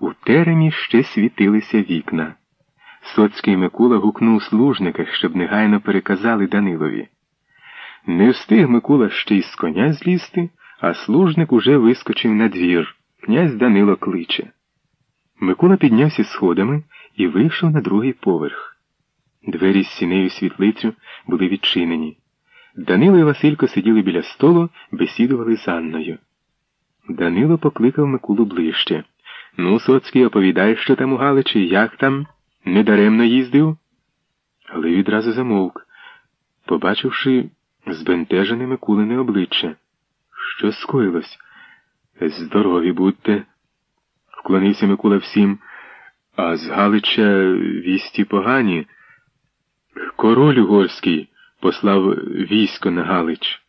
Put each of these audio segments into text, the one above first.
У теремі ще світилися вікна. Соцький Микула гукнув служника, щоб негайно переказали Данилові. Не встиг Микула ще й з коня злізти, а служник уже вискочив на двір. Князь Данило кличе. Микула піднявся сходами і вийшов на другий поверх. Двері з сінею світлицю були відчинені. Данило і Василько сиділи біля столу, бесідували з Анною. Данило покликав Микулу ближче. Ну, Соцький, оповідай, що там у Галичі, як там? Недаремно їздив? Але відразу замовк, побачивши збентежене Микулине обличчя. Що скоїлось? Здорові будьте, вклонився Микула всім, а з Галича вісті погані. Король угорський послав військо на Галич,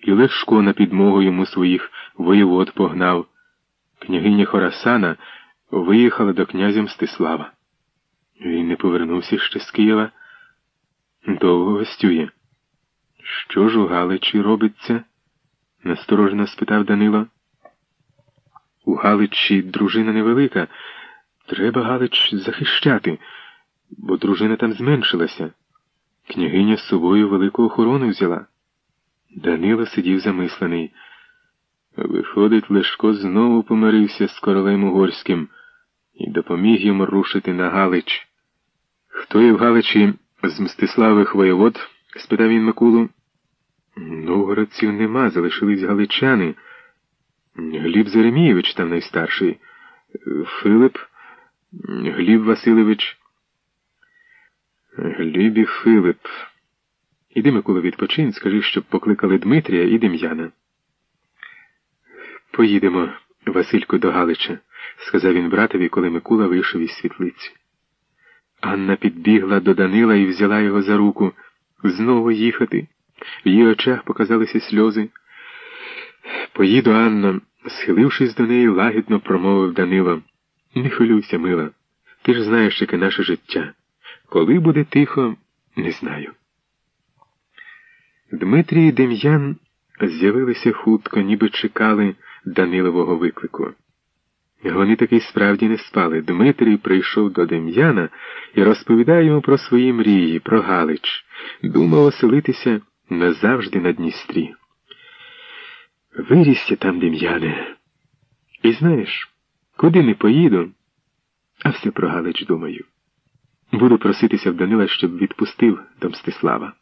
і Лешко на підмогу йому своїх воєвод погнав. Княгиня Хорасана виїхала до князя Мстислава. Він не повернувся ще з Києва. Довго гостює. Що ж у Галичі робиться? насторожно спитав Данило. У Галичі дружина невелика. Треба Галич захищати, бо дружина там зменшилася. Княгиня з собою велику охорону взяла. Данило сидів замислений. Виходить, Лешко знову помирився з королем угорським і допоміг йому рушити на Галич. Хто є в Галичі з Мстиславих воєвод? спитав він Микулу. Новгородців нема, залишились галичани. Гліб Зеремійович там найстарший. Филип, Гліб Васильович. Гліб і Филип. Іди, Микола, відпочинь, скажи, щоб покликали Дмитрія і Дем'яна. Поїдемо, Василько, до Галича, сказав він братові, коли Микула вийшов із світлиці. Анна підбігла до Данила і взяла його за руку. Знову їхати. В її очах показалися сльози. Поїду, Анна, схилившись до неї, лагідно промовив Данило. Не хвилюйся, мила. Ти ж знаєш, яке наше життя. Коли буде тихо, не знаю. Дмитрій і Дем'ян з'явилися хутко, ніби чекали Данилового виклику. Вони таки справді не спали. Дмитрій прийшов до Дем'яна і розповідає йому про свої мрії, про Галич, думав оселитися назавжди на Дністрі. Вирісся там, Дем'яне. І знаєш, куди не поїду, а все про Галич думаю. Буду проситися в Данила, щоб відпустив до Мстислава.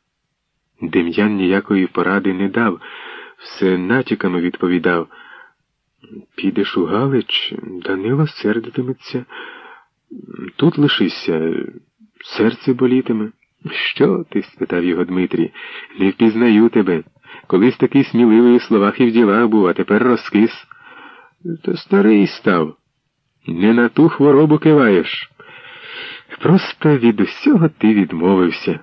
Дем'ян ніякої поради не дав, все натяками відповідав. Підеш у Галич, Данило сердитиметься. Тут лишися, серце болітиме. Що ти? спитав його Дмитрій. Не впізнаю тебе. Колись такий сміливий у словах і в ділах був, а тепер розкис. Та старий став. Не на ту хворобу киваєш. Просто від усього ти відмовився.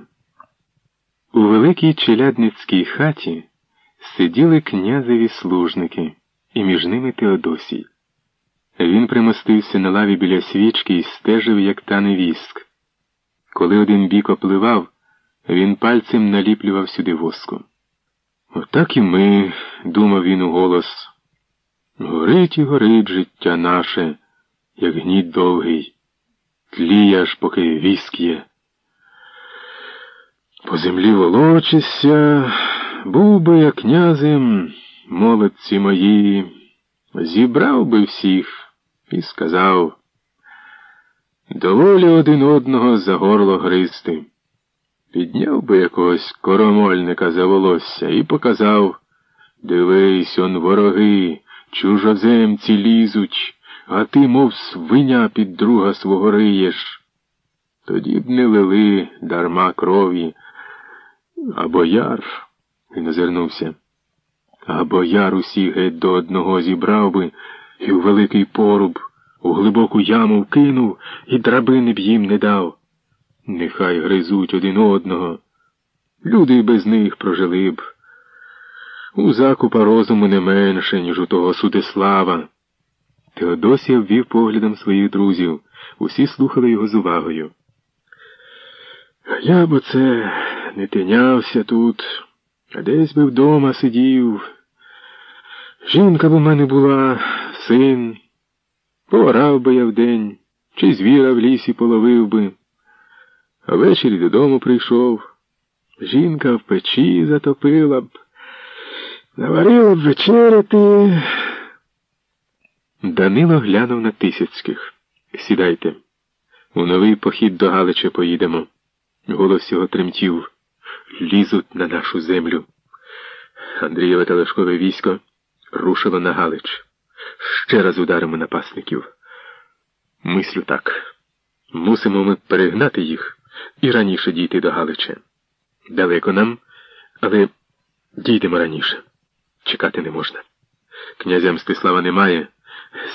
У великій челядницькій хаті сиділи князеві служники, і між ними Теодосій. Він примостився на лаві біля свічки і стежив, як тане віск. Коли один бік опливав, він пальцем наліплював сюди воску. Отак і ми, думав він у голос. Горить і горить життя наше, як гнід довгий, тліє аж поки віск є. По землі волочися, був би я князем, молодці мої, зібрав би всіх і сказав, доволі один одного за горло гристи. Підняв би якогось коромольника за волосся і показав Дивись, он вороги, чужоземці лізуть, а ти, мов свиня під друга свого риєш. Тоді б не лили дарма крові. А бояр, він озирнувся, а бояр усі геть до одного зібрав би і у великий поруб, у глибоку яму вкинув і драбини б їм не дав. Нехай гризуть один одного. Люди без них прожили б. У закупа розуму не менше, ніж у того Судислава. Теодосія ввів поглядом своїх друзів. Усі слухали його з увагою. Я б оце не тинявся тут, а десь би вдома сидів. Жінка б у мене була, син. Поорав би я вдень, чи звіра в лісі половив би, а ввечері додому прийшов. Жінка в печі затопила б, наварила б вечеряти. Данило глянув на Тисяцьких. Сідайте. У новий похід до Галича поїдемо. Голос його тремтів. Лізуть на нашу землю. Андрієве Телешкове військо рушило на Галич. Ще раз ударимо напасників. Мислю так. Мусимо ми перегнати їх і раніше дійти до Галича. Далеко нам, але дійдемо раніше. Чекати не можна. Князя Мстислава немає,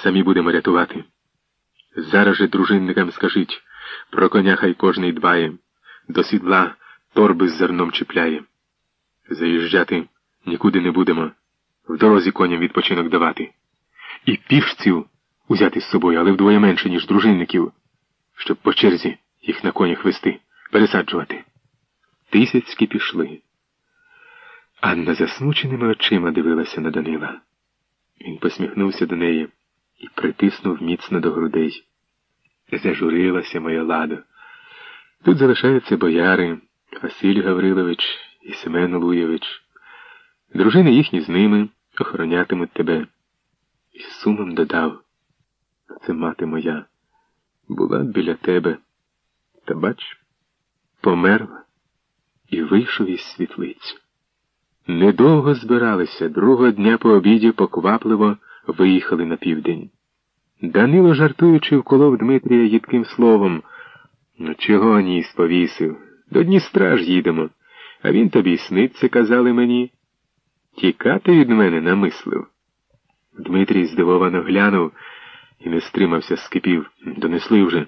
самі будемо рятувати. Зараз же дружинникам скажіть, про коня хай кожний дбає, до сідла торби з зерном чіпляє. Заїжджати нікуди не будемо, в дорозі коням відпочинок давати. І пішців узяти з собою, але вдвоє менше, ніж дружинників, щоб по черзі їх на конях вести, пересаджувати. Тисяцькі пішли. Анна засмученими очима дивилася на Данила. Він посміхнувся до неї і притиснув міцно до грудей. Зажурилася моя лада. Тут залишаються бояри, Василь Гаврилович і Семен Луєвич. Дружини їхні з ними охоронятимуть тебе. І сумом додав, це мати моя, була біля тебе. Та бач, померла і вийшов із світлицю. Недовго збиралися, другого дня по обіді поквапливо виїхали на південь. Данило, жартуючи, вколов Дмитрія їдким словом. Ну, чого ніс повісив? До Дністра ж їдемо, а він тобі сниться, казали мені. Тікати від мене намислив. Дмитрій здивовано глянув і не стримався, скипів. Донесли вже.